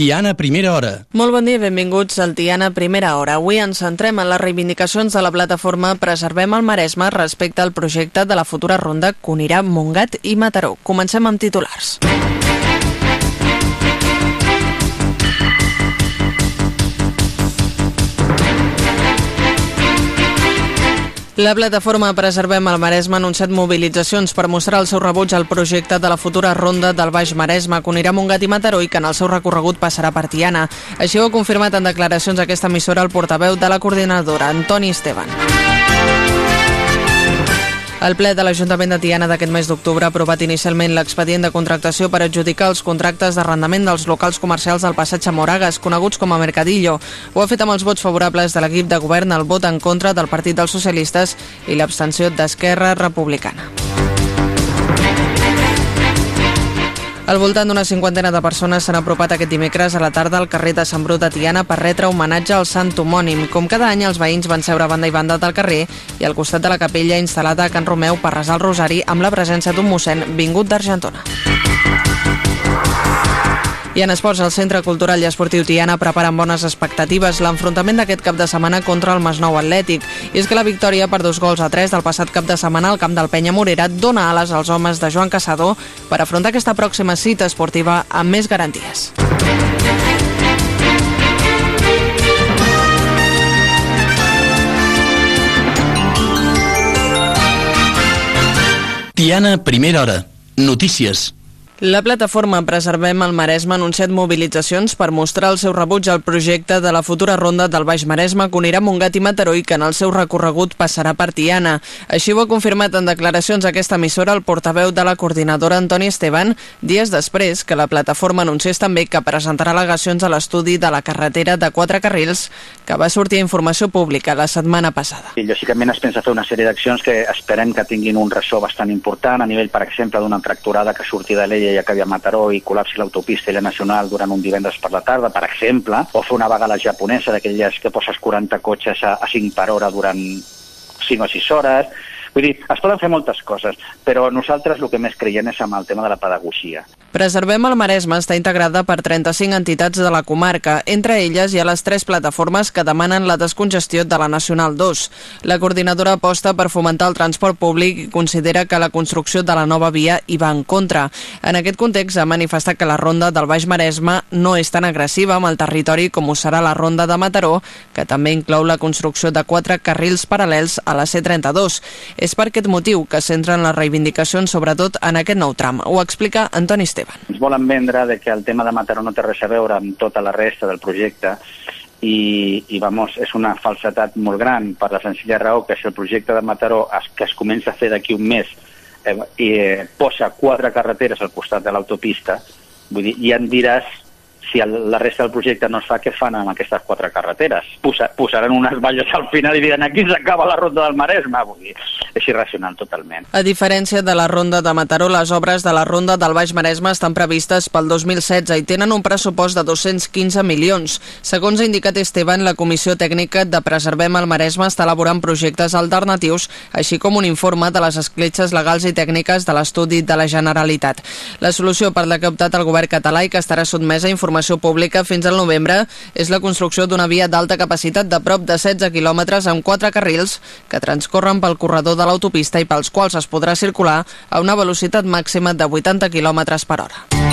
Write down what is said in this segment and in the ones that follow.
Tiana, primera hora. Molt bon dia i benvinguts al Tiana Primera Hora. Avui ens centrem en les reivindicacions de la plataforma Preservem el Maresme respecte al projecte de la futura ronda que unirà Montgat i Mataró. Comencem amb titulars. La plataforma Preservem el Maresme ha anunciat mobilitzacions per mostrar el seu rebuig al projecte de la futura ronda del Baix Maresme que unirà Montgat i Mataró i que en el seu recorregut passarà per Tiana. Així ho ha confirmat en declaracions aquesta emissora el portaveu de la coordinadora, Antoni Esteban. El ple de l'Ajuntament de Tiana d'aquest mes d'octubre ha aprovat inicialment l'expedient de contractació per adjudicar els contractes d'arrendament dels locals comercials del passatge Moragas, coneguts com a Mercadillo. Ho ha fet amb els vots favorables de l'equip de govern, el vot en contra del Partit dels Socialistes i l'abstenció d'Esquerra Republicana. Al voltant d'una cinquantena de persones s'han apropat aquest dimecres a la tarda al carrer de Sant Bru de Tiana per retre homenatge al sant homònim. Com cada any, els veïns van seure a banda i banda del carrer i al costat de la capella instal·lada a Can Romeu per resar el rosari amb la presència d'un mossèn vingut d'Argentona. I en esports, el Centre Cultural i Esportiu Tiana prepara amb bones expectatives l'enfrontament d'aquest cap de setmana contra el Masnou Atlètic. I és que la victòria per dos gols a tres del passat cap de setmana al camp del Penya Morera dona ales als homes de Joan Caçador per afrontar aquesta pròxima cita esportiva amb més garanties. Tiana, primera hora. Notícies. La plataforma Preservem el Maresme ha anunciat mobilitzacions per mostrar el seu rebuig al projecte de la futura ronda del Baix Maresme que unirà Montgat i Mataró i que en el seu recorregut passarà per Tiana. Així ho ha confirmat en declaracions aquesta emissora el portaveu de la coordinadora Antoni Esteban dies després que la plataforma anunciés també que presentarà al·legacions a l'estudi de la carretera de quatre carrils que va sortir a informació pública la setmana passada. I lògicament es pensa fer una sèrie d'accions que esperem que tinguin un ressò bastant important a nivell, per exemple, d'una tracturada que surti de l'Ella i acabi a Mataró i col·lapsi l'autopista i la nacional durant un divendres per la tarda, per exemple, o fer una vaga a la japonesa d'aquelles que poses 40 cotxes a, a 5 per hora durant 5 o 6 hores. Vull dir, es poden fer moltes coses, però nosaltres el que més creiem és amb el tema de la pedagogia. Preservem el Maresme està integrada per 35 entitats de la comarca. Entre elles hi ha les tres plataformes que demanen la descongestió de la Nacional 2. La coordinadora aposta per fomentar el transport públic i considera que la construcció de la nova via hi va en contra. En aquest context ha manifestat que la ronda del Baix Maresme no és tan agressiva amb el territori com ho serà la ronda de Mataró, que també inclou la construcció de quatre carrils paral·lels a la C32. És per aquest motiu que centren les reivindicacions sobretot en aquest nou tram. Ho explica Antoni Esteban. Ens volen vendre de que el tema de Mataró no té res a veure amb tota la resta del projecte i, i vamos, és una falsetat molt gran per la senzilla raó que si el projecte de Mataró es, que es comença a fer d'aquí un mes eh, eh, posa quatre carreteres al costat de l'autopista, vull dir, ja em diràs si el, la resta del projecte no es fa, què fan amb aquestes quatre carreteres? Posa, posaran unes valles al final i diran aquí s'acaba la ronda del Maresme, vull dir, és irracional totalment. A diferència de la ronda de Mataró, les obres de la ronda del Baix Maresme estan previstes pel 2016 i tenen un pressupost de 215 milions. Segons ha indicat Esteban, la Comissió Tècnica de Preservem el Maresme està elaborant projectes alternatius, així com un informe de les escletxes legals i tècniques de l'estudi de la Generalitat. La solució per la que ha optat el govern català i que estarà sotmesa a informació pública fins al novembre és la construcció d'una via d'alta capacitat de prop de 16 quilòmetres amb quatre carrils que transcorren pel corredor de l'autopista i pels quals es podrà circular a una velocitat màxima de 80 quilòmetres per hora.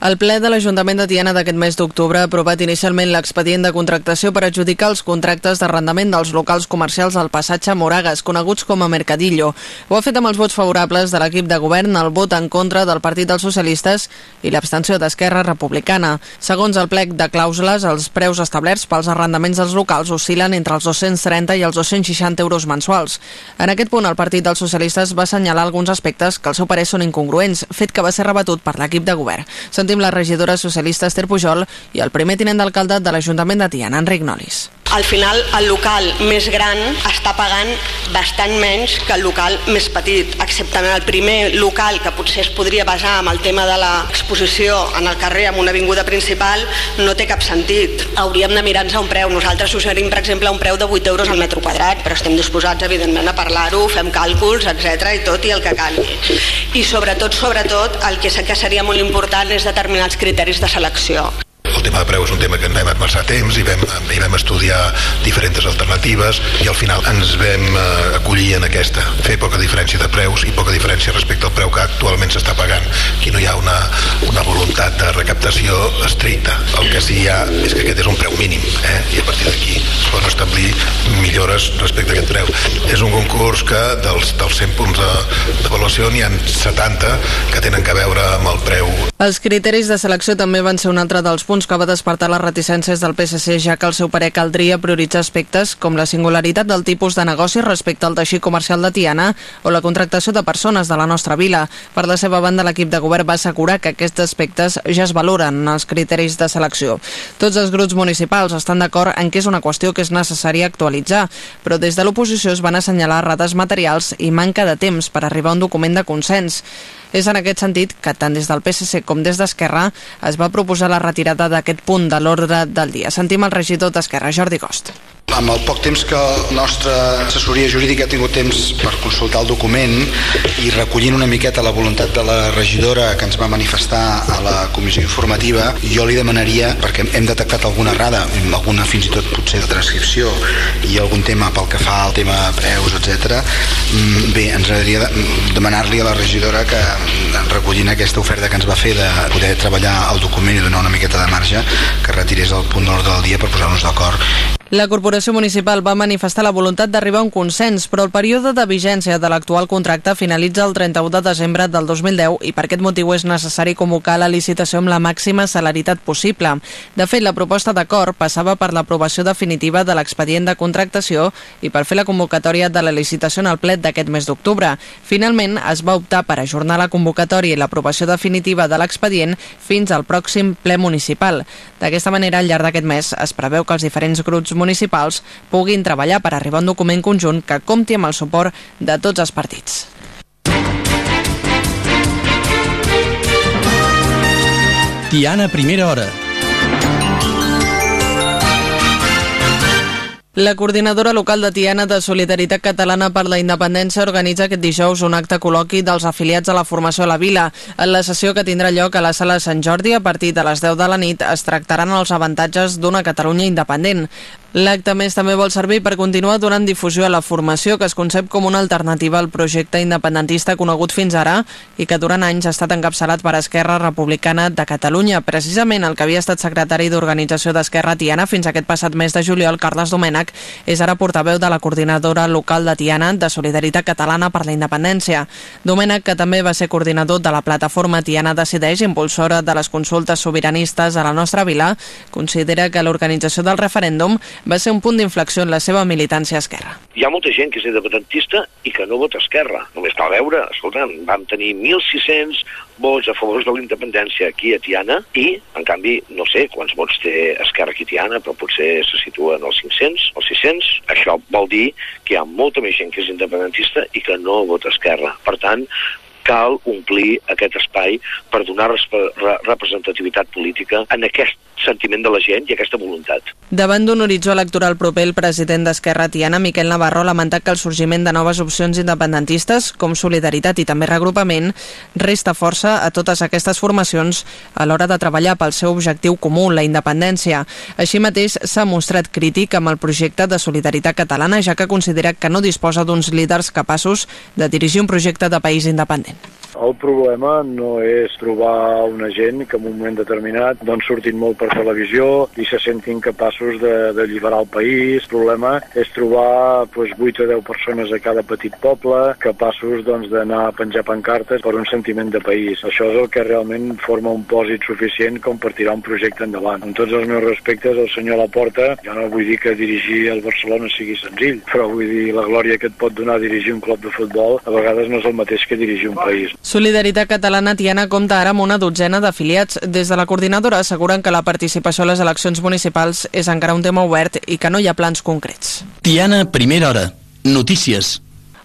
El ple de l'Ajuntament de Tiana d'aquest mes d'octubre ha aprovat inicialment l'expedient de contractació per adjudicar els contractes d'arrendament dels locals comercials al passatge Moragas, coneguts com a Mercadillo. Ho ha fet amb els vots favorables de l'equip de govern, el vot en contra del Partit dels Socialistes i l'abstenció d'Esquerra Republicana. Segons el plec de clàusules, els preus establerts pels arrendaments dels locals oscil·len entre els 230 i els 260 euros mensuals. En aquest punt, el Partit dels Socialistes va assenyalar alguns aspectes que al seu parer són incongruents, fet que va ser rebatut per l'equip de govern. Sentim la regidora socialista Esther Pujol i el primer tinent d'alcalde de l'Ajuntament de Tiana, Enric Nolis. Al final, el local més gran està pagant bastant menys que el local més petit, excepte en el primer local que potser es podria basar amb el tema de l'exposició en el carrer amb una avinguda principal, no té cap sentit. Hauríem de mirar-nos a un preu. Nosaltres suggerim, per exemple, un preu de 8 euros al metre quadrat, però estem disposats, evidentment, a parlar-ho, fem càlculs, etc i tot, i el que calgui. I sobretot, sobretot, el que seria molt important és determinats criteris de selecció. El tema de preu és un tema que ens vam admeçar temps i vam, i vam estudiar diferents alternatives i al final ens vam eh, acollir en aquesta, fer poca diferència de preus i poca diferència respecte al preu que actualment s'està pagant. Aquí no hi ha una, una voluntat de recaptació estricta. El que sí hi ha és que aquest és un preu mínim eh? i a partir d'aquí es poden establir millores respecte a aquest preu. És un concurs que dels, dels 100 punts d'avaluació n'hi ha 70 que tenen que veure amb el preu. Els criteris de selecció també van ser un altre dels punts que va despertar les reticències del PSC, ja que el seu parer caldria prioritzar aspectes com la singularitat del tipus de negoci respecte al teixit comercial de Tiana o la contractació de persones de la nostra vila. Per la seva banda, l'equip de govern va assegurar que aquests aspectes ja es valoren en els criteris de selecció. Tots els grups municipals estan d'acord en que és una qüestió que és necessària actualitzar, però des de l'oposició es van assenyalar rates materials i manca de temps per arribar a un document de consens. És en aquest sentit que tant des del PSC com des d'Esquerra es va proposar la retirada d'aquest punt de l'ordre del dia. Sentim el regidor d'Esquerra, Jordi Cost. Amb el poc temps que la nostra assessoria jurídica ha tingut temps per consultar el document i recollint una miqueta la voluntat de la regidora que ens va manifestar a la comissió informativa, jo li demanaria, perquè hem detectat alguna errada, alguna fins i tot potser de transcripció i algun tema pel que fa al tema preus, etc. Mm, bé, ens agradaria demanar-li a la regidora que recollint aquesta oferta que ens va fer de poder treballar el document i donar una miqueta de marge, que retirés el punt d'ordre del dia per posar-nos d'acord la Corporació Municipal va manifestar la voluntat d'arribar a un consens, però el període de vigència de l'actual contracte finalitza el 31 de desembre del 2010 i per aquest motiu és necessari convocar la licitació amb la màxima celeritat possible. De fet, la proposta d'acord passava per l'aprovació definitiva de l'expedient de contractació i per fer la convocatòria de la licitació en el plet d'aquest mes d'octubre. Finalment, es va optar per ajornar la convocatòria i l'aprovació definitiva de l'expedient fins al pròxim ple municipal. D'aquesta manera, al llarg d'aquest mes, es preveu que els diferents grups municipals puguin treballar per arribar a un document conjunt que compti amb el suport de tots els partits. Tiana, primera hora. La coordinadora local de Tiana de Solidaritat Catalana per la Independència organitza aquest dijous un acte col·loqui dels afiliats a la formació a la vila. En la sessió que tindrà lloc a la sala de Sant Jordi a partir de les 10 de la nit es tractaran els avantatges d'una Catalunya independent. L'acte més també vol servir per continuar donant difusió a la formació que es concep com una alternativa al projecte independentista conegut fins ara i que durant anys ha estat encapçalat per Esquerra Republicana de Catalunya. Precisament el que havia estat secretari d'Organització d'Esquerra Tiana fins aquest passat mes de juliol, Carles Domènech, és ara portaveu de la coordinadora local de Tiana de Solidaritat Catalana per la Independència. Domènech, que també va ser coordinador de la plataforma Tiana Decideix, impulsora de les consultes sobiranistes a la nostra vila, considera que l'organització del referèndum va ser un punt d'inflexió en la seva militància Esquerra. Hi ha molta gent que és independentista i que no vota Esquerra. Només cal veure, escolta, vam tenir 1.600 vots a favor de la independència aquí a Tiana i, en canvi, no sé quants vots té Esquerra aquí a Tiana, però potser se situa en els 500 o 600. Això vol dir que hi ha molta més gent que és independentista i que no vota Esquerra. Per tant, cal omplir aquest espai per donar representativitat política en aquest sentiment de la gent i aquesta voluntat. Davant d'un horitzó electoral proper, el president d'Esquerra Tiana, Miquel Navarro, ha lamentat que el sorgiment de noves opcions independentistes, com Solidaritat i també Regrupament, resta força a totes aquestes formacions a l'hora de treballar pel seu objectiu comú, la independència. Així mateix, s'ha mostrat crític amb el projecte de Solidaritat Catalana, ja que considera que no disposa d'uns líders capaços de dirigir un projecte de país independent. Amen. El problema no és trobar una gent que en un moment determinat doncs, surtin molt per televisió i se sentin capaços de, de alliberar el país. El problema és trobar doncs, 8 o 10 persones a cada petit poble capaços doncs, d'anar doncs, a penjar pancartes per un sentiment de país. Això és el que realment forma un pòsit suficient com per tirar un projecte endavant. Amb tots els meus respectes al senyor Laporta, jo no vull dir que dirigir el Barcelona sigui senzill, però vull dir la glòria que et pot donar dirigir un club de futbol a vegades no és el mateix que dirigir un país. Solidaritat Catalana Tiana compta ara amb una dotzena d'afiliats. Des de la coordinadora asseguren que la participació a les eleccions municipals és encara un tema obert i que no hi ha plans concrets. Tiana, primera hora. Notícies.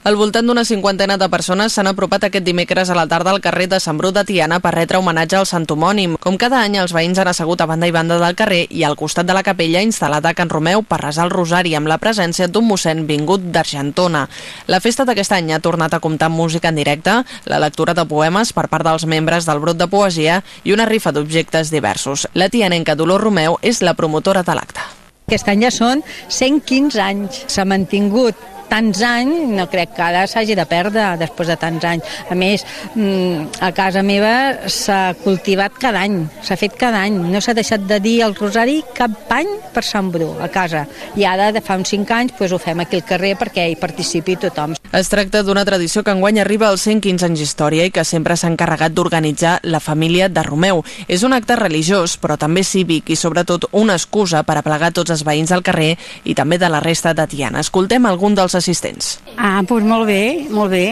Al voltant d'una cinquantena de persones s'han apropat aquest dimecres a la tarda al carrer de Sant Bru de Tiana per retre homenatge al sant homònim. Com cada any, els veïns han assegut a banda i banda del carrer i al costat de la capella instal·lada a Can Romeu per resar el rosari amb la presència d'un mossèn vingut d'Argentona. La festa d'aquest any ha tornat a comptar amb música en directe, la lectura de poemes per part dels membres del brot de poesia i una rifa d'objectes diversos. La tianenca Dolor Romeu és la promotora de l'acte. Aquest any ja són 115 anys. S'ha mantingut tants anys, no crec que ara s'hagi de perdre després de tants anys. A més, mm, a casa meva s'ha cultivat cada any, s'ha fet cada any. No s'ha deixat de dir el rosari cap any per Sant Bru, a casa. I ara, de fa uns 5 anys, doncs ho fem aquí al carrer perquè hi participi tothom. Es tracta d'una tradició que enguany arriba als 115 anys d'història i que sempre s'ha encarregat d'organitzar la família de Romeu. És un acte religiós, però també cívic i sobretot una excusa per aplegar tots els veïns del carrer i també de la resta de Tiana. Escoltem algun dels assistents. Ah, doncs molt bé, molt bé.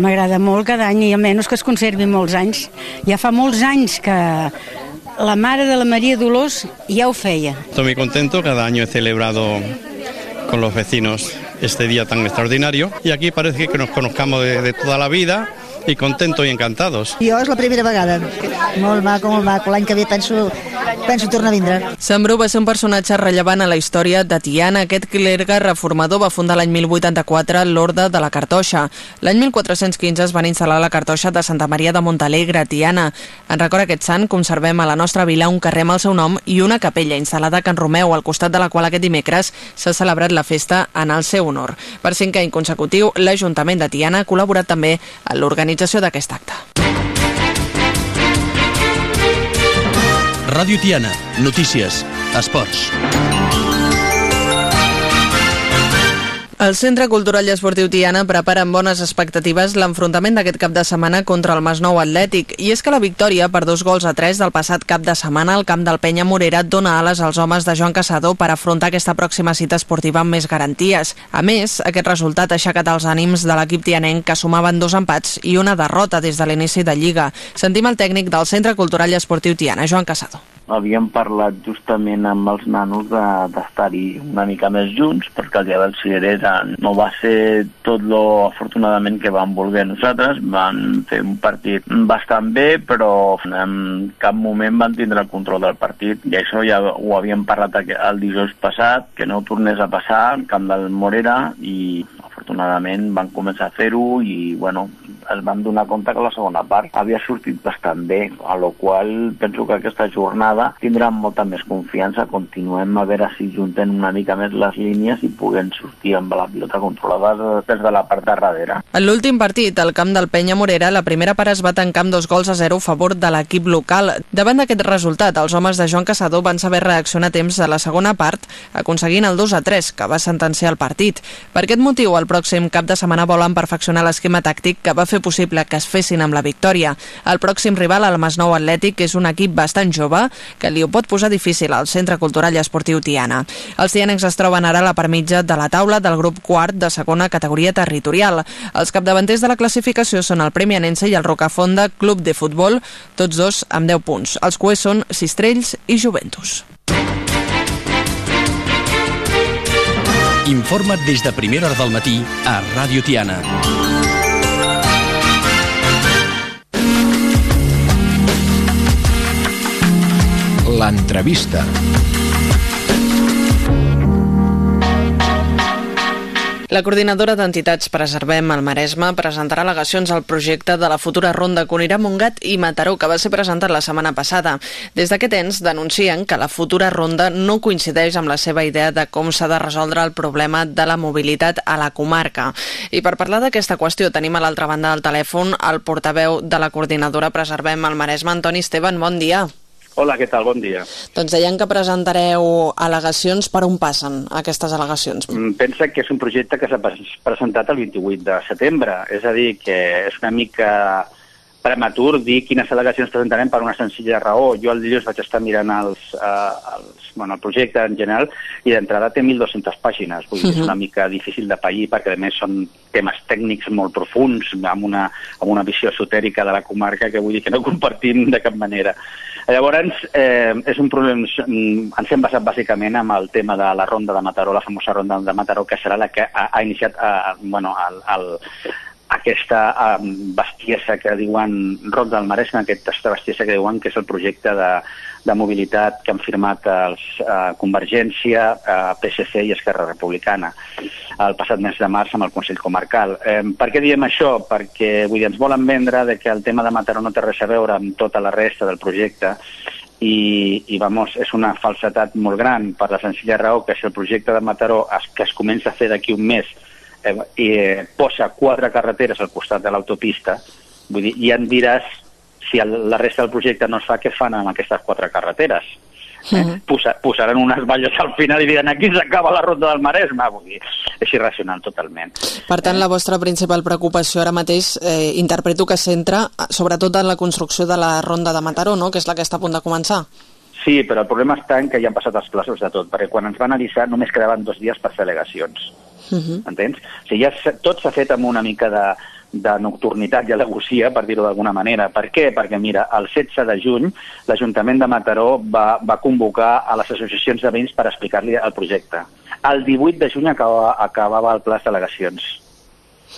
M'agrada molt cada any i almenys que es conservi molts anys. Ja fa molts anys que la mare de la Maria Dolors ja ho feia. Estoy muy contento, cada año he celebrado con los vecinos este día tan extraordinario y aquí parece que nos conozcamos de, de toda la vida y contentos y encantados. Jo és la primera vegada. Molt maco, molt maco. L'any que ve penso, penso tornar a vindre. Sant Bru va ser un personatge rellevant a la història de Tiana. Aquest clergue reformador va fundar l'any 1084 l'Orde de la Cartoixa. L'any 1415 es van instal·lar a la Cartoixa de Santa Maria de Montalegre, a Tiana. En record a aquest sant, conservem a la nostra vila un carrer amb el seu nom i una capella instal·lada a Can Romeu, al costat de la qual aquest dimecres s'ha celebrat la festa en el seu honor. Per cinquè any consecutiu, l'Ajuntament de Tiana ha col·laborat també en l'organització d'aquest acte. Ràdio Tiana. Notícies. Esports. El Centre Cultural i Esportiu Tiana prepara amb bones expectatives l'enfrontament d'aquest cap de setmana contra el Masnou Atlètic. I és que la victòria per dos gols a tres del passat cap de setmana al camp del Penya Morera dona ales als homes de Joan Casado per afrontar aquesta pròxima cita esportiva amb més garanties. A més, aquest resultat ha aixecat els ànims de l'equip tianenc que sumaven dos empats i una derrota des de l'inici de Lliga. Sentim el tècnic del Centre Cultural i Esportiu Tiana, Joan Casado havíem parlat justament amb els nanos d'estar-hi de, una mica més junts, perquè el dia del Cireresa no va ser tot lo afortunadament que vam voler nosaltres, van fer un partit bastant bé, però en cap moment van tindre el control del partit, i això ja ho havíem parlat el dijous passat, que no tornés a passar al camp del Morera, i afortunadament van començar a fer-ho i bueno, es van donar compte que la segona part havia sortit bastant bé, a lo qual penso que aquesta jornada tindran molta més confiança, continuem a veure si junten una mica més les línies i puguem sortir amb la pilota controlada des de la part de darrere. En l'últim partit, al camp del Penya Morera, la primera part es va tancar amb dos gols a zero a favor de l'equip local. Davant d'aquest resultat, els homes de Joan Caçador van saber reaccionar a temps a la segona part, aconseguint el 2 a 3, que va sentenciar el partit. Per aquest motiu, el pròxim cap de setmana volen perfeccionar l'esquema tàctic que va fer possible que es fessin amb la victòria. El pròxim rival, el Masnou Atlètic, és un equip bastant jove que li ho pot posar difícil al Centre Cultural i Esportiu Tiana. Els tianencs es troben ara a la permitja de la taula del grup quart de segona categoria territorial. Els capdavanters de la classificació són el Premi Anense i el Rocafonda Club de Futbol, tots dos amb 10 punts. Els cuers són Sistrells i Juventus. Informa't des de primera hora del matí a Ràdio Tiana. L'entrevista. La coordinadora d'entitats Preservem el Maresme presentarà al·legacions al projecte de la futura ronda que Montgat i Mataró, que va ser presentat la setmana passada. Des d'aquest ens denuncien que la futura ronda no coincideix amb la seva idea de com s'ha de resoldre el problema de la mobilitat a la comarca. I per parlar d'aquesta qüestió tenim a l'altra banda del telèfon el portaveu de la coordinadora Preservem el Maresme, Antoni Esteban. Bon dia. Hola, què tal? Bon dia. Doncs deien que presentareu al·legacions per on passen aquestes al·legacions. Mm, Pensa que és un projecte que s'ha presentat el 28 de setembre, és a dir, que és una mica prematur dir quines al·legacions presentarem per una senzilla raó. Jo el dilluns vaig estar mirant els, uh, els, bueno, el projecte en general i d'entrada té 1.200 pàgines. Vull dir, uh -huh. és una mica difícil de pair perquè a més són temes tècnics molt profuns amb una, amb una visió esotèrica de la comarca que vull dir que no compartim de cap manera. Llavors, eh, és un problema, ens hem basat bàsicament amb el tema de la ronda de Mataró, la famosa ronda de Mataró, que serà la que ha, ha iniciat eh, bueno, el, el, aquesta um, bestiesa que diuen Roc del Maresme, aquesta bestiesa que diuen que és el projecte de, de mobilitat que han firmat els uh, Convergència, uh, PSC i Esquerra Republicana el passat mes de març amb el Consell Comarcal. Eh, per què diem això? Perquè vull dir, ens volen vendre de que el tema de Mataró no té res a veure amb tota la resta del projecte i, i vamos, és una falsetat molt gran per la senzilla raó que si el projecte de Mataró es, que es comença a fer d'aquí un mes eh, eh, posa quatre carreteres al costat de l'autopista, vull dir, ja en diràs si el, la resta del projecte no es fa, què fan amb aquestes quatre carreteres? Eh? Uh -huh. Posa, posaran unes valles al final i diran aquí s'acaba la ronda del Maresme vull dir, és irracional totalment Per tant, la vostra principal preocupació ara mateix eh, interpreto que centra sobretot en la construcció de la ronda de Mataró, no? que és la que està a punt de començar Sí, però el problema està en que ja han passat els plaços de tot, perquè quan ens van avisar només quedaven dos dies per fer al·legacions Uh -huh. Entens? O sigui, ja tot s'ha fet amb una mica de, de nocturnitat i alegosia, per dir-ho d'alguna manera. Per què? Perquè, mira, el 16 de juny l'Ajuntament de Mataró va, va convocar a les associacions de veïns per explicar-li el projecte. El 18 de juny acabava, acabava el pla d'al·legacions.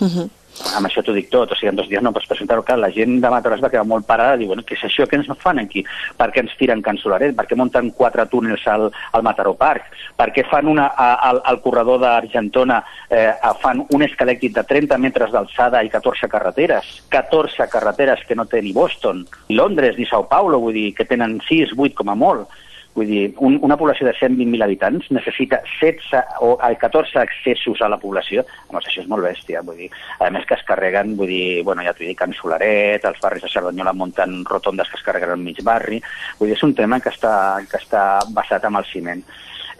Uh -huh amb això t'ho dic tot, o sigui, en dos dies no pots presentar-ho. Clar, la gent de Mataró es va quedar molt parada, diu, bueno, què és això, què ens fan aquí? Per què ens tiren Can Solaret? Per què munten quatre túnels al, al Mataró Park? Per què fan una, a, al, al corredor d'Argentona eh, fan un escalèctic de 30 metres d'alçada i 14 carreteres? 14 carreteres que no té ni Boston, ni Londres, ni Sao Paulo, vull dir, que tenen 6, 8 com a molt. Vull dir, un, una població de 120.000 habitants necessita 16 o 14 accessos a la població. Home, això és molt bèstia, vull dir. A més que es carreguen, vull dir, bueno, ja t'ho dic, en Solaret, els barris de Cerdanyola munten rotondes que es carreguen al mig barri. Vull dir, és un tema que està, que està basat en el ciment.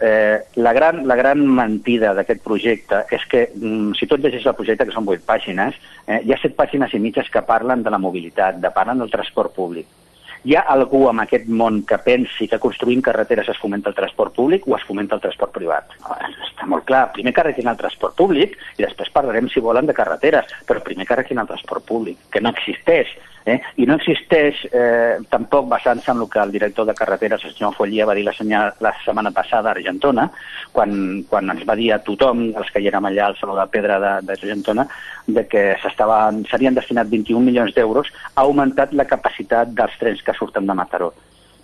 Eh, la, gran, la gran mentida d'aquest projecte és que, mm, si tot llegeix el projecte, que són vuit pàgines, eh, hi ha set pàgines i mitges que parlen de la mobilitat, de parlen del transport públic hi ha algú en aquest món que pensi que construint carreteres es fomenta el transport públic o es fomenta el transport privat? Està molt clar. Primer carreguin el transport públic i després parlarem, si volen, de carreteres, però primer carreguin el transport públic, que no existeix. Eh? I no existeix eh, tampoc basant-se en el que el director de carreteres, el senyor Follia, va dir la, senyal, la setmana passada a Argentona, quan, quan ens va dir a tothom, els que hi érem allà al Saló de Pedra d'Argentona, de, de que s'havien destinat 21 milions d'euros, ha augmentat la capacitat dels trens que surten de Mataró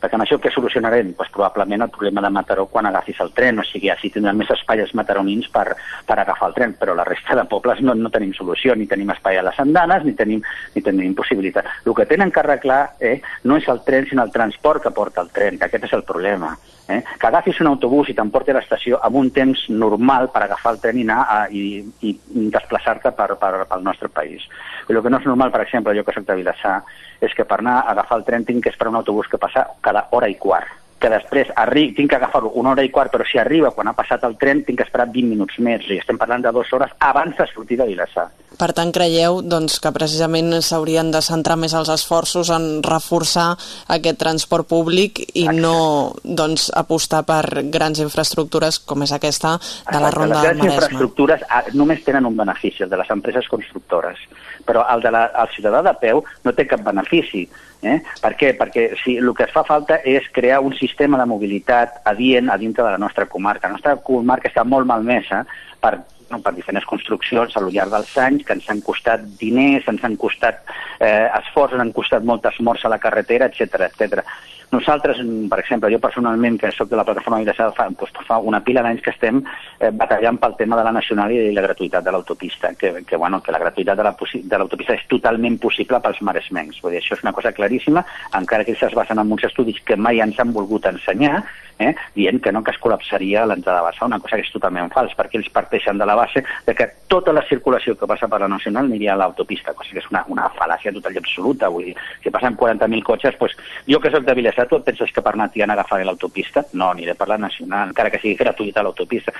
perquè amb això què solucionarem? Pues probablement el problema de Mataró quan agafis el tren, o sigui, així tindran més espai els mataronins per, per agafar el tren, però la resta de pobles no, no tenim solució, ni tenim espai a les andanes, ni tenim, ni tenim possibilitat. El que tenen que arreglar eh, no és el tren, sinó el transport que porta el tren, que aquest és el problema. Eh? Que agafis un autobús i t'emporti a l'estació amb un temps normal per agafar el tren i anar a, i, i desplaçar-te per, per, pel nostre país. I el que no és normal, per exemple, jo que soc de Vilassar, és que per anar a agafar el tren tinc que esperar un autobús que passa cada hora i quart que després arri tinc que agafar-lo una hora i quart, però si arriba quan ha passat el tren tinc que esperar 20 minuts més, i estem parlant de dues hores abans de sortir de Vilassar. Per tant, creieu doncs, que precisament s'haurien de centrar més els esforços en reforçar aquest transport públic i Exacte. no doncs, apostar per grans infraestructures com és aquesta de Exacte. la Ronda del Maresme. Les infraestructures ah, només tenen un benefici, el de les empreses constructores, però el de la, el ciutadà de peu no té cap benefici Eh? Per què? Perquè si el que es fa falta és crear un sistema de mobilitat adient a dintre de la nostra comarca. La nostra comarca està molt malmesa per no, per diferents construccions al llarg dels anys que ens han costat diners, ens han costat eh, esforços, ens han costat moltes morts a la carretera, etc etc. Nosaltres, per exemple, jo personalment, que sóc de la plataforma Vilassar, fa, doncs, fa una pila d'anys que estem eh, batallant pel tema de la nacional i la gratuïtat de l'autopista, que, que, bueno, que la gratuïtat de l'autopista la, és totalment possible pels maresmencs. Vull dir, això és una cosa claríssima, encara que ells es basen en uns estudis que mai ens han volgut ensenyar, eh, dient que no, que es col·lapsaria l'entrada de Barça, una cosa que és totalment fals, perquè ells parteixen de la base de que tota la circulació que passa per la Nacional aniria a l'autopista, cosa que és una, una fal·làcia total i absoluta. Vull dir, si passen 40.000 cotxes, doncs, jo que soc de Vilassar, tu et penses que per anar a Tiana agafaré l'autopista? No, aniré per la Nacional, encara que sigui gratuïta l'autopista.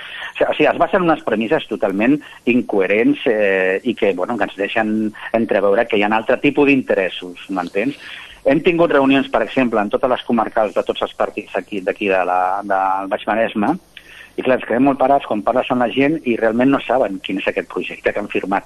O sigui, es basen en unes premisses totalment incoherents eh, i que, bueno, que ens deixen entreveure que hi ha un altre tipus d'interessos, m'entens? Hem tingut reunions, per exemple, en totes les comarcals de tots els partits aquí d'aquí de la, del Baix Maresme, i clar, ens quedem molt parats quan parles amb la gent i realment no saben quin és aquest projecte que han firmat.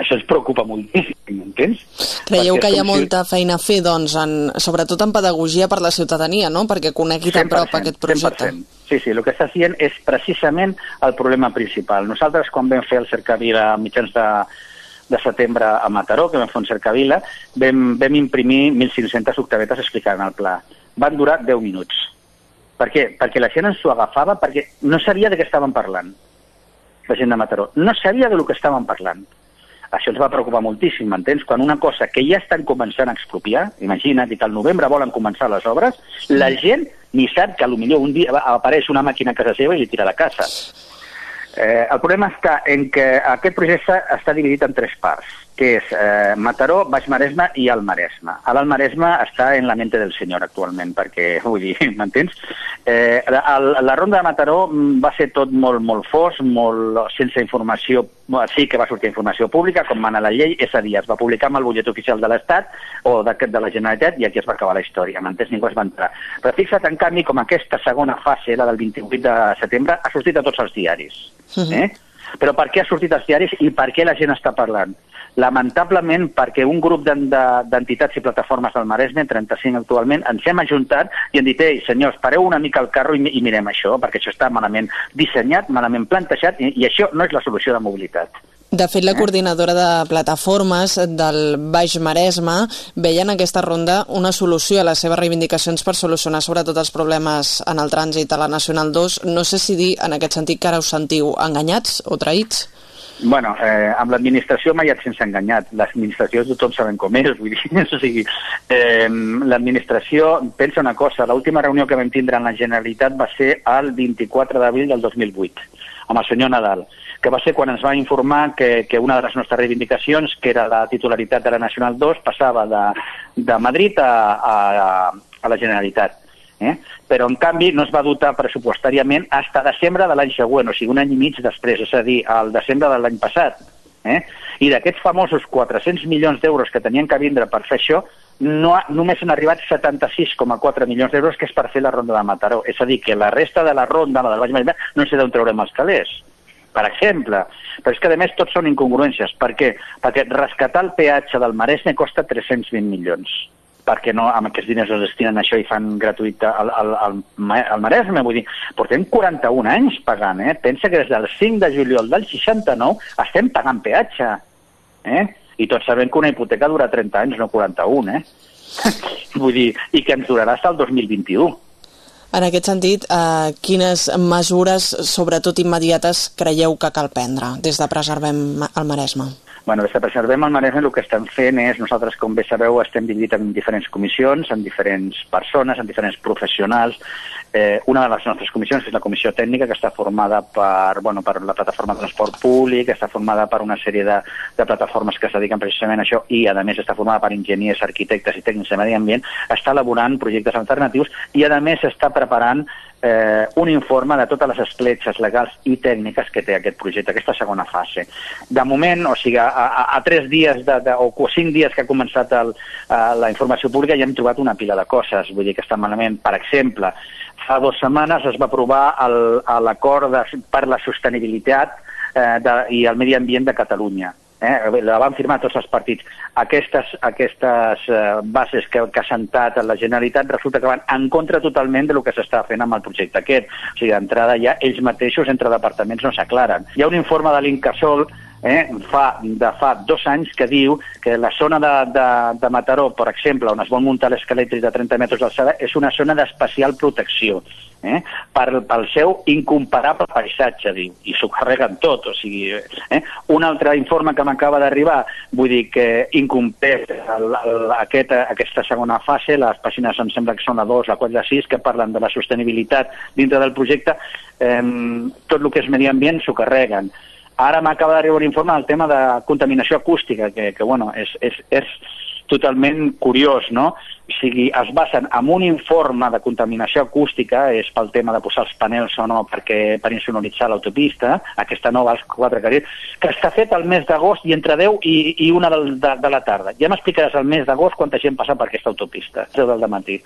Això ens preocupa moltíssim, m'entens? Creieu Perquè que hi ha si- molta feina a fer, doncs, en, sobretot en pedagogia per la ciutadania, no?, perquè conegui de prop 100%, aquest projecte. 100%. Sí, sí, el que està dient és precisament el problema principal. Nosaltres, quan vam fer el cercavila a mitjans de, de setembre a Mataró, que vam fer un cercavila, vam, vam imprimir 1.500 octavetes explicant el pla. Van durar 10 minuts. Per què? Perquè la gent ens ho agafava perquè no sabia de què estaven parlant, la gent de Mataró. No sabia de lo que estaven parlant. Això ens va preocupar moltíssim, m'entens? Quan una cosa que ja estan començant a expropiar, imagina't, que al novembre volen començar les obres, la gent ni sap que potser un dia apareix una màquina a casa seva i li tira la casa. Eh, el problema està en que aquest projecte està dividit en tres parts, que és eh, Mataró, Baix Maresme i el Maresme. Ara el Maresme està en la mente del senyor actualment, perquè, vull dir, m'entens? Eh, la, la ronda de Mataró mm, va ser tot molt, molt fos, molt sense informació, sí que va sortir informació pública, com mana la llei, és a dir, es va publicar amb el butllet oficial de l'Estat o d'aquest de la Generalitat i aquí es va acabar la història, m'entens? Ningú es va entrar. Però fixa't, en canvi, com aquesta segona fase, la del 28 de setembre, ha sortit a tots els diaris. Eh? Però per què ha sortit als diaris i per què la gent està parlant? Lamentablement, perquè un grup d'en- de- d'entitats i plataformes del Maresme, 35 actualment, ens hem ajuntat i hem dit, ei, senyors, pareu una mica el carro i, mi- i mirem això, perquè això està malament dissenyat, malament plantejat, i, i això no és la solució de mobilitat. De fet, la coordinadora de plataformes del Baix Maresme veia en aquesta ronda una solució a les seves reivindicacions per solucionar sobretot els problemes en el trànsit a la Nacional 2. No sé si dir en aquest sentit que ara us sentiu enganyats o traïts. Bueno, eh, amb l'administració mai et sense enganyat. L'administració tothom sabem com és, vull dir, o sigui, eh, l'administració pensa una cosa, l'última reunió que vam tindre en la Generalitat va ser el 24 d'abril del 2008, amb el senyor Nadal, que va ser quan ens va informar que, que una de les nostres reivindicacions, que era la titularitat de la Nacional 2, passava de, de Madrid a, a, a la Generalitat. Eh? Però, en canvi, no es va dotar pressupostàriament fins a desembre de l'any següent, o sigui, un any i mig després, és a dir, al desembre de l'any passat. Eh? I d'aquests famosos 400 milions d'euros que tenien que vindre per fer això, no ha, només han arribat 76,4 milions d'euros, que és per fer la ronda de Mataró. És a dir, que la resta de la ronda, la del Baix Maresme, no sé d'on traurem els calés per exemple. Però és que, a més, tots són incongruències. Per què? Perquè rescatar el peatge del Maresme costa 320 milions perquè no, amb aquests diners es destinen a això i fan gratuït al, al, al, al Maresme. Vull dir, portem 41 anys pagant, eh? Pensa que des del 5 de juliol del 69 estem pagant peatge, eh? I tots sabem que una hipoteca dura 30 anys, no 41, eh? Vull dir, i que ens durarà fins al 2021. En aquest sentit, eh, quines mesures, sobretot immediates, creieu que cal prendre des de Preservem el Maresme? Bueno, des de Preservem el Maresme el que estem fent és, nosaltres, com bé sabeu, estem dividits en diferents comissions, en diferents persones, en diferents professionals. Eh, una de les nostres comissions és la comissió tècnica, que està formada per, bueno, per la plataforma de transport públic, està formada per una sèrie de, de plataformes que es dediquen precisament a això i, a més, està formada per enginyers, arquitectes i tècnics de medi ambient, està elaborant projectes alternatius i, a més, està preparant eh, un informe de totes les escletxes legals i tècniques que té aquest projecte, aquesta segona fase. De moment, o sigui, a, a, a tres dies de, de, o cinc dies que ha començat el, a, la informació pública ja hem trobat una pila de coses, vull dir que està malament. Per exemple, fa dues setmanes es va aprovar l'acord per la sostenibilitat eh, de, i el medi ambient de Catalunya. Eh? La van firmar tots els partits. Aquestes, aquestes eh, bases que, que ha sentat la Generalitat resulta que van en contra totalment de lo que s'està fent amb el projecte aquest. O sigui, d'entrada ja ells mateixos entre departaments no s'aclaren. Hi ha un informe de l'Incasol eh, fa, de fa dos anys que diu que la zona de, de, de Mataró, per exemple, on es vol muntar l'esquelet de 30 metres d'alçada, és una zona d'especial protecció eh, per, pel seu incomparable paisatge, diu, i s'ho carreguen tot. O sigui, eh? Un altre informe que m'acaba d'arribar, vull dir que incompleix aquest, aquesta segona fase, les pàgines em sembla que són la 2, la 4 i la 6, que parlen de la sostenibilitat dintre del projecte, eh, tot el que és medi ambient s'ho carreguen. Ara m'acaba d'arribar un informe del tema de contaminació acústica, que, que bueno, és, és, és totalment curiós, no? O sigui, es basen en un informe de contaminació acústica, és pel tema de posar els panels o no perquè, per insonoritzar l'autopista, aquesta nova als quatre carrils, que està fet al mes d'agost i entre 10 i, i una de, de, de la tarda. Ja m'explicaràs al mes d'agost quanta gent passa per aquesta autopista, 10 del matí.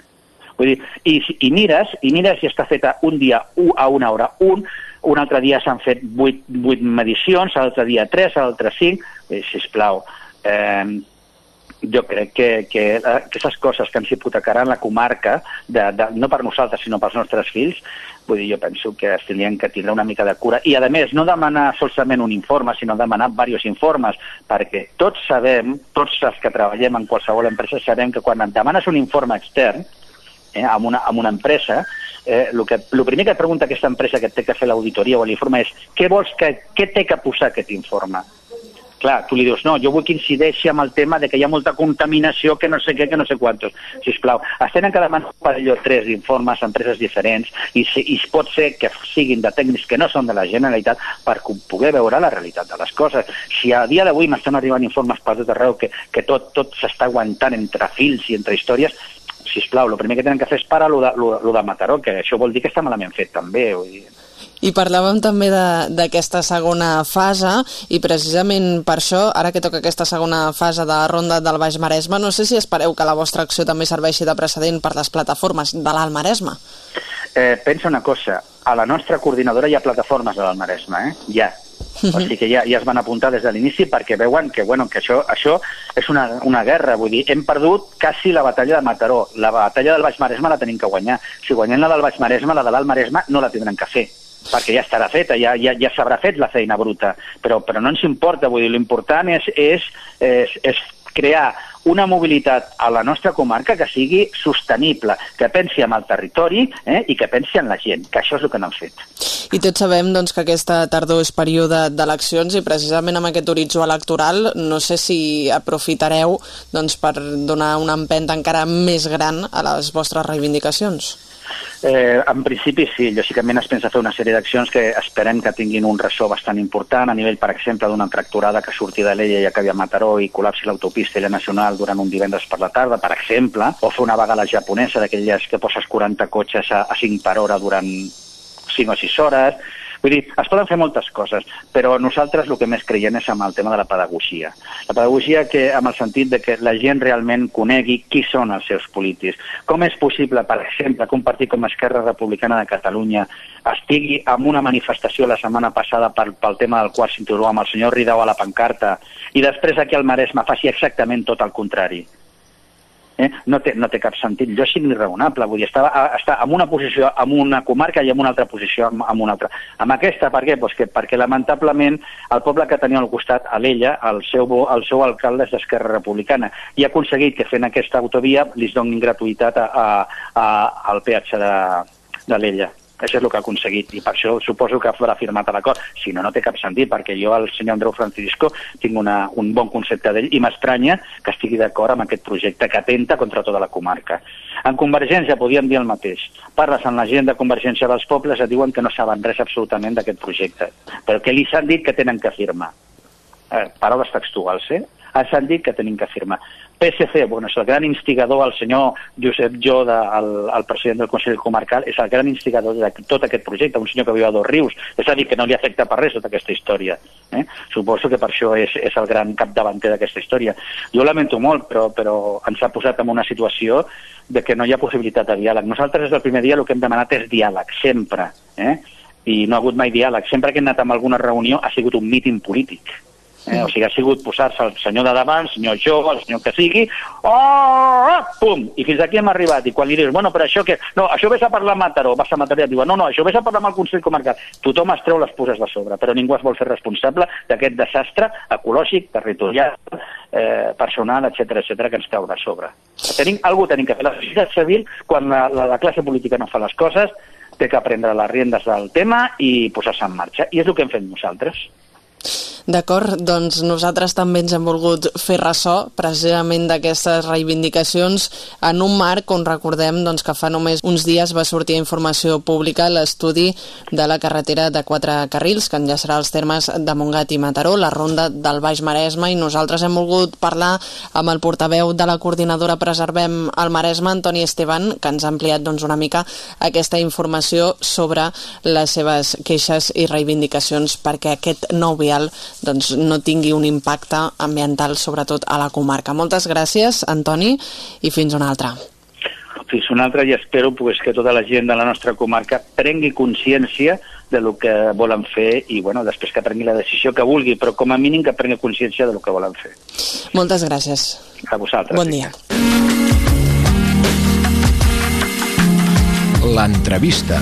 Vull dir, i, i mires, i mires si està feta un dia un, a una hora un, un altre dia s'han fet 8, 8 medicions, l'altre dia 3, l'altre 5, eh, sisplau, eh, jo crec que, que aquestes coses que ens hipotecaran la comarca, de, de, no per nosaltres sinó pels nostres fills, vull dir, jo penso que es tindrien que tindre una mica de cura. I, a més, no demanar solament un informe, sinó demanar diversos informes, perquè tots sabem, tots els que treballem en qualsevol empresa, sabem que quan demanes un informe extern, eh, amb, una, amb una empresa, eh, el, que, el primer que et pregunta aquesta empresa que té que fer l'auditoria o l'informe és què vols que, què té que posar aquest informe? Clar, tu li dius, no, jo vull que incideixi amb el tema de que hi ha molta contaminació, que no sé què, que no sé quantos. Si us plau, es tenen que demanar per allò tres informes a empreses diferents i, si, i pot ser que siguin de tècnics que no són de la Generalitat per poder veure la realitat de les coses. Si a dia d'avui m'estan arribant informes per tot arreu que, que tot, tot s'està aguantant entre fils i entre històries, si us plau, el primer que tenen que fer és parar lo de, Mataró, que això vol dir que està malament fet també. Vull dir. I parlàvem també d'aquesta segona fase i precisament per això, ara que toca aquesta segona fase de la ronda del Baix Maresme, no sé si espereu que la vostra acció també serveixi de precedent per les plataformes de l'Alt Maresme. Eh, pensa una cosa, a la nostra coordinadora hi ha plataformes de l'Alt Maresme, eh? Ja, o sigui que ja, ja es van apuntar des de l'inici perquè veuen que, bueno, que això, això és una, una guerra, vull dir, hem perdut quasi la batalla de Mataró. La batalla del Baix Maresme la tenim que guanyar. Si guanyem la del Baix Maresme, la de l'Alt Maresme no la tindran que fer perquè ja estarà feta, ja, ja, ja s'haurà fet la feina bruta, però, però no ens importa, vull dir, l'important és, és, és, és crear una mobilitat a la nostra comarca que sigui sostenible, que pensi en el territori eh, i que pensi en la gent, que això és el que no han fet. I tots sabem doncs, que aquesta tardor és període d'eleccions i precisament amb aquest horitzó electoral no sé si aprofitareu doncs, per donar una empenta encara més gran a les vostres reivindicacions. Eh, en principi sí, lògicament es pensa fer una sèrie d'accions que esperem que tinguin un ressò bastant important. A nivell, per exemple, d'una tracturada que surti de l'Ella i acabi a Mataró i col·lapsi l'autopista i la nacional durant un divendres per la tarda, per exemple, o fer una vaga a la japonesa d'aquelles que poses 40 cotxes a, a 5 per hora durant 5 o 6 hores, Vull dir, es poden fer moltes coses, però nosaltres el que més creiem és amb el tema de la pedagogia. La pedagogia que, amb el sentit de que la gent realment conegui qui són els seus polítics. Com és possible, per exemple, que un partit com Esquerra Republicana de Catalunya estigui en una manifestació la setmana passada per, pel tema del quart cinturó amb el senyor Ridau a la pancarta i després aquí al Maresme faci exactament tot el contrari? Eh? no, té, no té cap sentit lògic ni raonable. Vull dir, està, està en una posició en una comarca i en una altra posició en, en una altra. Amb aquesta, per què? Pues que, perquè lamentablement el poble que tenia al costat, a l'ella, el seu, el seu alcalde és d'Esquerra Republicana i ha aconseguit que fent aquesta autovia li donin gratuïtat a, a, a, al peatge de, de l'ella. Això és el que ha aconseguit i per això suposo que haurà firmat l'acord. Si no, no té cap sentit, perquè jo, el senyor Andreu Francisco, tinc una, un bon concepte d'ell i m'estranya que estigui d'acord amb aquest projecte que atenta contra tota la comarca. En Convergència podíem dir el mateix. Parles amb la gent de Convergència dels Pobles et diuen que no saben res absolutament d'aquest projecte, però que li s'han dit que tenen que firmar. Eh, paraules textuals, eh? s'han dit que tenim que firmar. PSC, bueno, és el gran instigador, el senyor Josep Jo, de, el, el president del Consell Comarcal, és el gran instigador de tot aquest projecte, un senyor que viu a dos rius, és a dir, que no li afecta per res tota aquesta història. Eh? Suposo que per això és, és el gran capdavanter d'aquesta història. Jo lamento molt, però, però ens ha posat en una situació de que no hi ha possibilitat de diàleg. Nosaltres des del primer dia el que hem demanat és diàleg, sempre. Eh? I no ha hagut mai diàleg. Sempre que hem anat a alguna reunió ha sigut un míting polític Eh? O sigui, ha sigut posar-se el senyor de davant, el senyor jove, el senyor que sigui, oh, pum, i fins aquí hem arribat. I quan li dius, bueno, però això que... No, això vés a parlar amb Mataró, vas a Mataró i et diuen, no, no, això vés a parlar amb el Consell Comarcal. Tothom es treu les puces de sobre, però ningú es vol fer responsable d'aquest desastre ecològic, territorial, eh, personal, etc etc que ens cau de sobre. Tenim, algú tenim que fer. La societat civil, quan la, la, la classe política no fa les coses, té que prendre les riendes del tema i posar-se en marxa. I és el que hem fet nosaltres. D'acord, doncs nosaltres també ens hem volgut fer ressò precisament d'aquestes reivindicacions en un marc on recordem doncs, que fa només uns dies va sortir informació pública l'estudi de la carretera de quatre carrils que enllaçarà els termes de Montgat i Mataró, la ronda del Baix Maresme i nosaltres hem volgut parlar amb el portaveu de la coordinadora Preservem el Maresme, Antoni Esteban, que ens ha ampliat doncs, una mica aquesta informació sobre les seves queixes i reivindicacions perquè aquest nou vial doncs, no tingui un impacte ambiental, sobretot a la comarca. Moltes gràcies, Antoni, i fins una altra. Fins una altra i espero pues, que tota la gent de la nostra comarca prengui consciència de lo que volen fer i bueno, després que prengui la decisió que vulgui, però com a mínim que prengui consciència de lo que volen fer. Moltes gràcies. A vosaltres. Bon dia. L'entrevista.